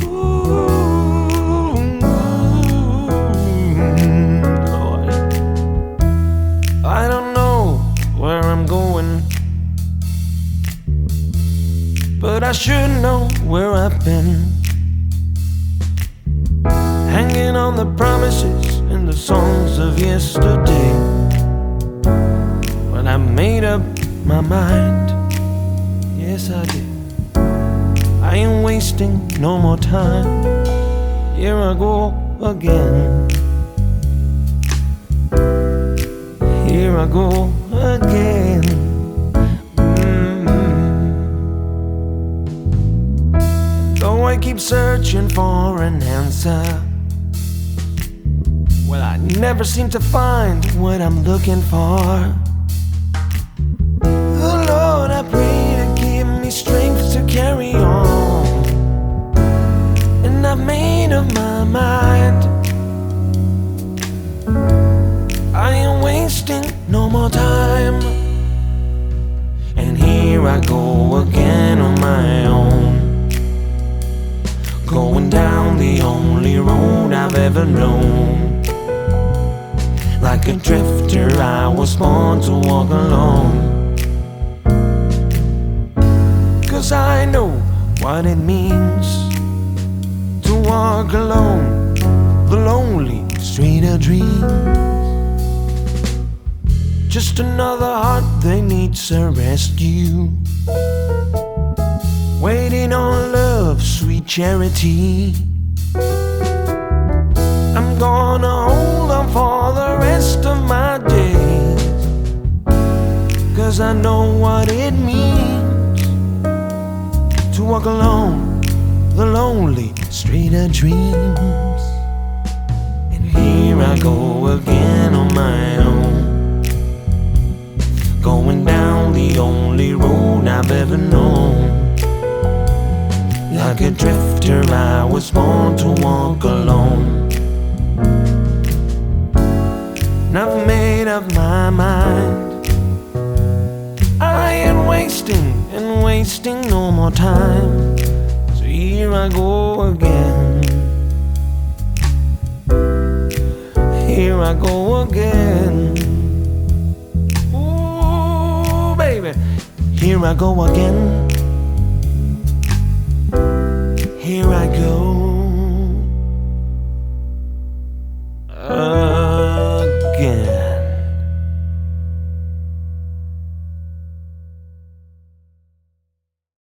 Oh, but I should know where I've been. Hanging on the promises and the songs of yesterday. When I made up my mind, yes, I did. I ain't wasting no more time. Here I go again. Here I go again. Mm. Though I keep searching for an answer, well, I never seem to find what I'm looking for. Carry on. And I've made up my mind. I ain't wasting no more time. And here I go again on my own. Going down the only road I've ever known. Like a drifter, I was born to walk alone. Cause I know what it means to walk alone, the lonely street of dreams. Just another heart that needs a rescue. Waiting on love, sweet charity. I'm gonna hold on for the rest of my days. Cause I know what it means walk alone the lonely street of dreams. And here I go again on my own. Going down the only road I've ever known. Like a drifter, I was born to walk alone. And I've made up my mind. I ain't wasting wasting no more time. So here I go again. Here I go again. Ooh, baby. Here I go again. Here I